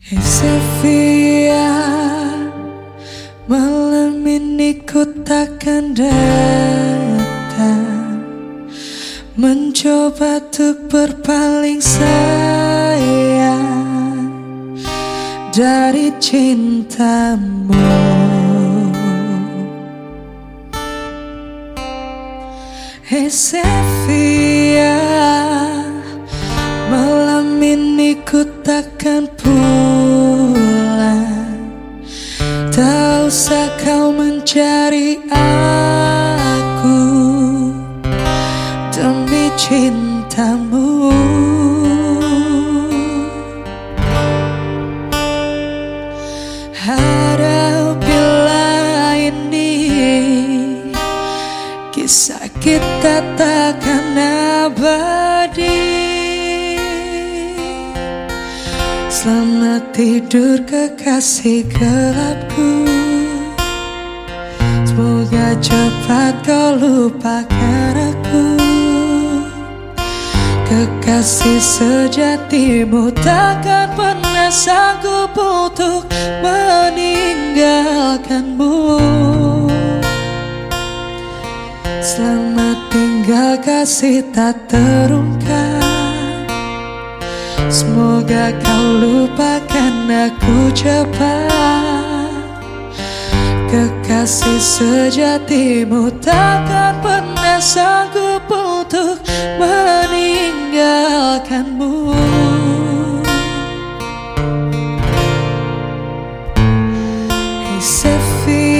Hey Sevilla Malam ini ku takkan datang. Mencoba untuk berpaling sayang Dari cintamu. Hey Sevilla Malam ini ku takkan mencari aku Demi cintamu. Harap bila ini Kisah kita takkan abadi. Selamat tidur kekasih gelapku Cepat kau lupakan aku. Kekasih sejatimu takkan pernah sanggup untuk meninggalkanmu. Selamat tinggal kasih tak terungkap. Semoga kau lupakan aku cepat Kekasih sejatimu takkan pernah sanggup untuk meninggalkanmu. Sevilla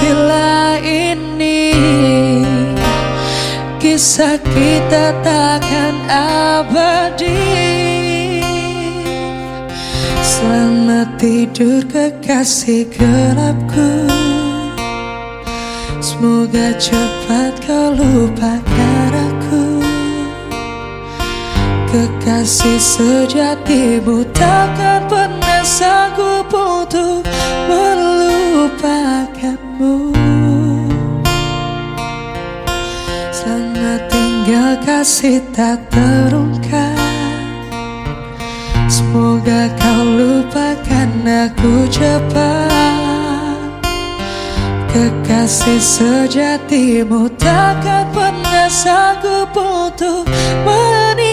bila ini. Kisah kita takkan abadi. Selamat tidur kekasih gelapku. Semoga cepat kau lupakan Kekasih sejatimu takkan pernah sanggup untuk melupakanmu. Selamat tinggal kasih tak terungkap. Semoga kau lupakan aku cepat. Kekasih sejatimu takkan pernah sanggup untuk meninggalkanmu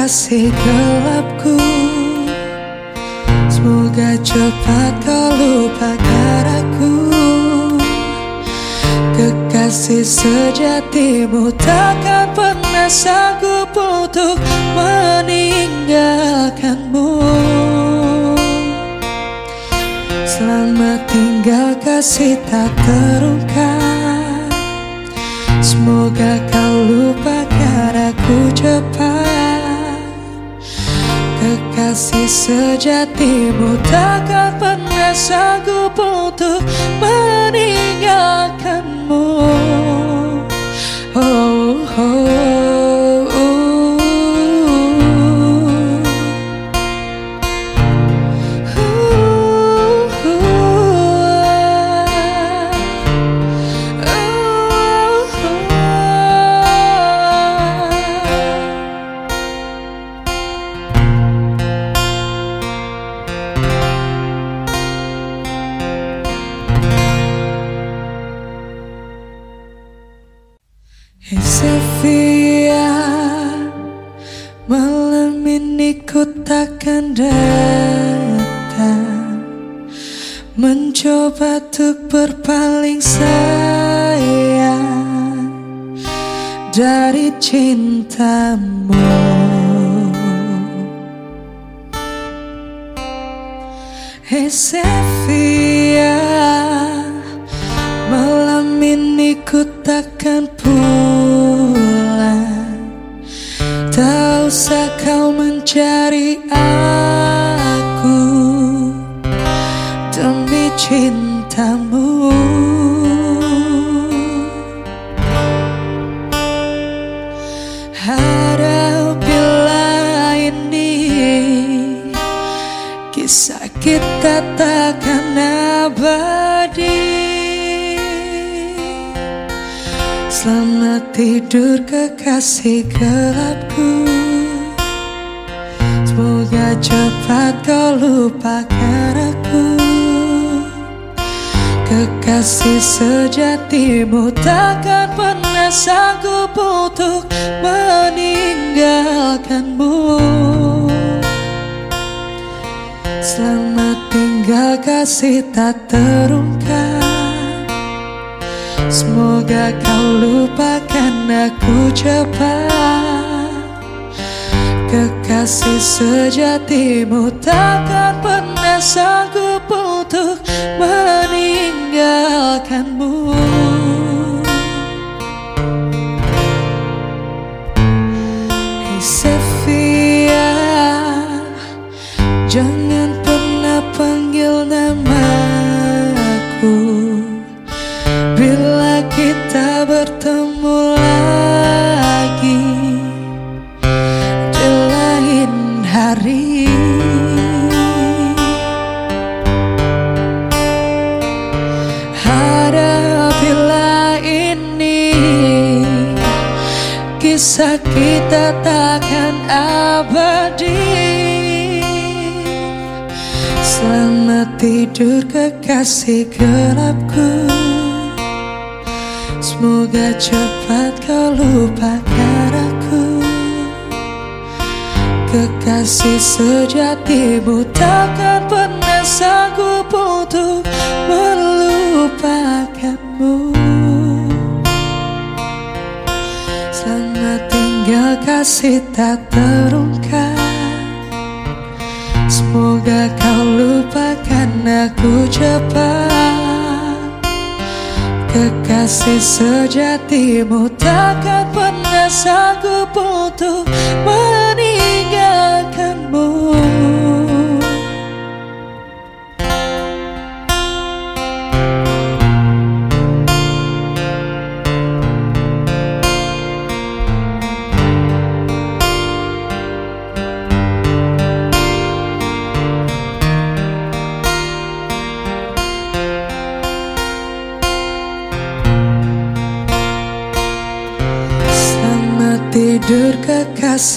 kekasih gelapku. Semoga cepat kau lupakan aku. Kekasih sejatimu takkan pernah sanggup untuk meninggalkanmu. Selamat tinggal kasih tak terungkap Semoga kau lupakan aku cepat Kekasih sejatimu. Takkan pernah sanggup untuk meninggalkanmu Malam ini ku takkan datang Mencoba untuk berpaling sayang dari cintamu. Hei Sevia cintamu. Harap bila ini Kisah kita takkan abadi. Selamat tidur kekasih gelapku. Semoga cepat kau lupakan Kekasih sejatimu takkan pernah sanggup untuk meninggalkanmu. Selamat tinggal kasih tak terungkap. Semoga kau lupakan aku cepat Kekasih sejatimu takkan pernah sanggup untuk meninggalkanmu. Hey Jangan pernah panggil namaku Kisah kita takkan abadi. Selamat tidur kekasih gelapku. Semoga cepat kau lupakan aku. Kekasih sejatimu takkan pernah sanggup untuk melupakanmu Selamat tinggal kasih tak terungkap. Semoga kau lupakan aku cepat. Kekasih sejatimu takkan pernah sanggup untuk meninggalkanmu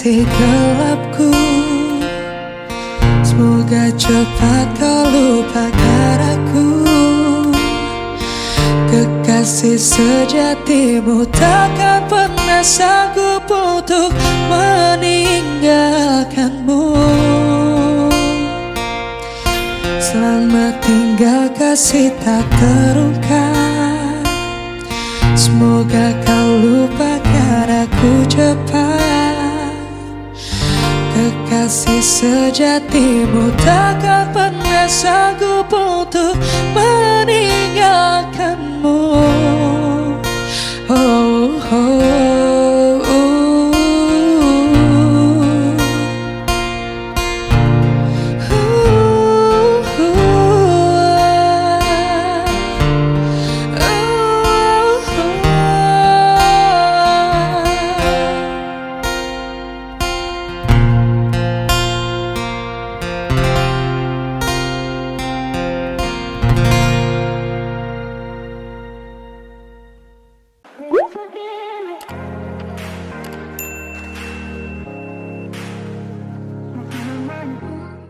kekasih gelapku. Semoga cepat kau lupakan aku. Kekasih sejatimu takkan pernah sanggup untuk meninggalkanmu. Selamat tinggal kasih tak terungkap Semoga kau Kekasih sejatimu takkan pernah sanggup untuk meninggalkanmu